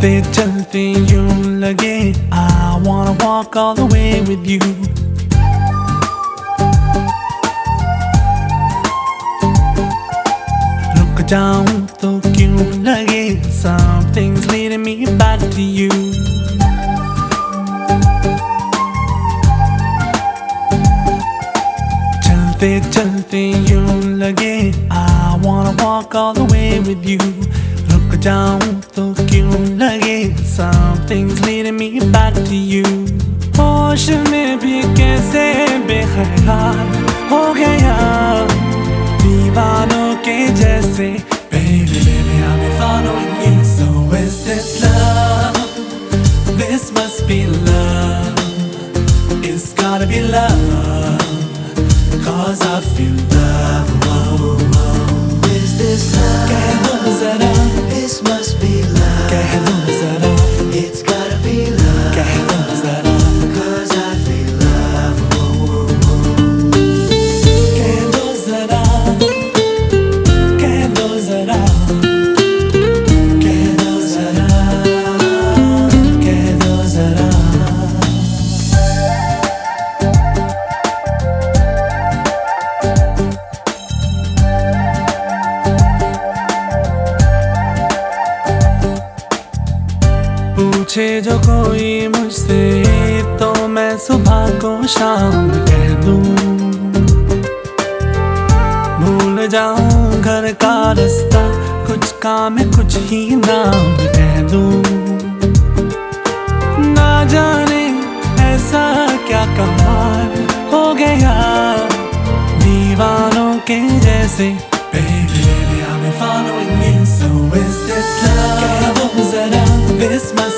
चलते you'll लगे। I wanna walk all the way with you रुक जाऊं तो क्यों लगे? Something's leading me back to you चलते चलते I wanna walk all the way with you Look down, तो क्यों लगे Something's leading me back to you. होश में भी कैसे बेखयाल हो गया दीवानों के जैसे पूछे जो कोई मुझसे तो मैं सुबह को शाम कह दूँ। भूल जाऊँ घर का रास्ता कुछ काम कुछ ही नाम कह दूँ। ना जाने ऐसा क्या कमाल हो गया दीवानों के जैसे। Baby, I've been following you So is this love? कह दो जरा This must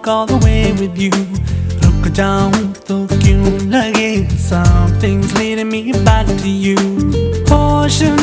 walk all the way with you. Look down, Tokyo, like something's leading me back to you. Portion